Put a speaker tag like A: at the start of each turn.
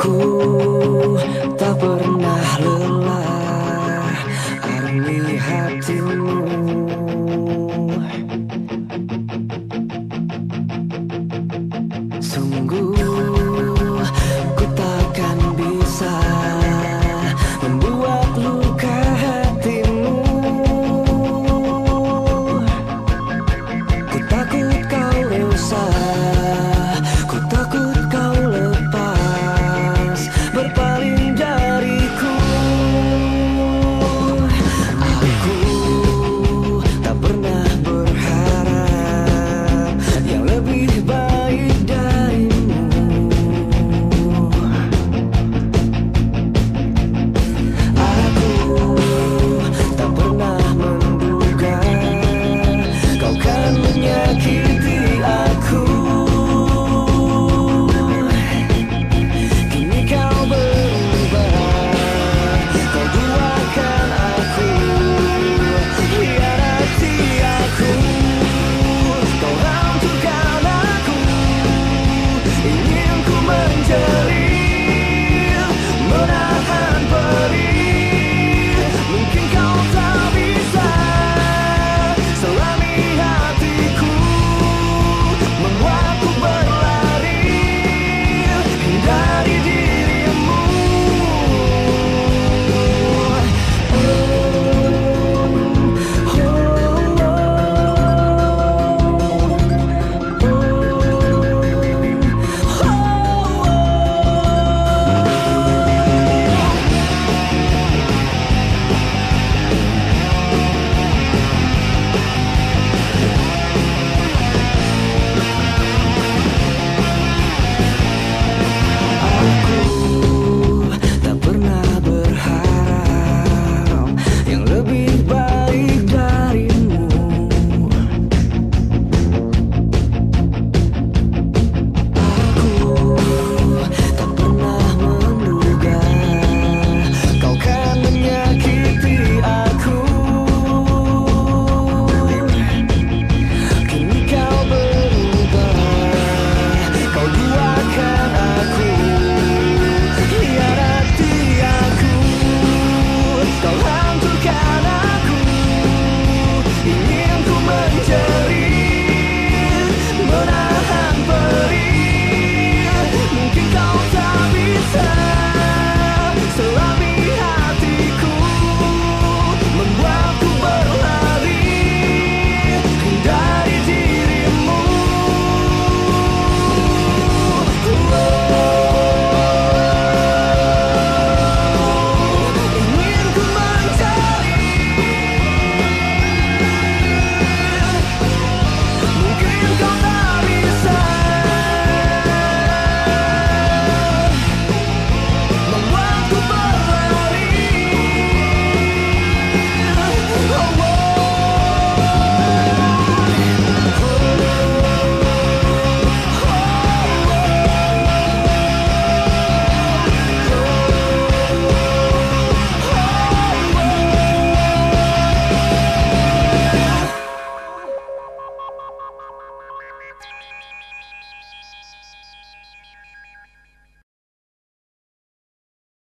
A: Ku tak pernah lelah Arni hatimu. Sungguh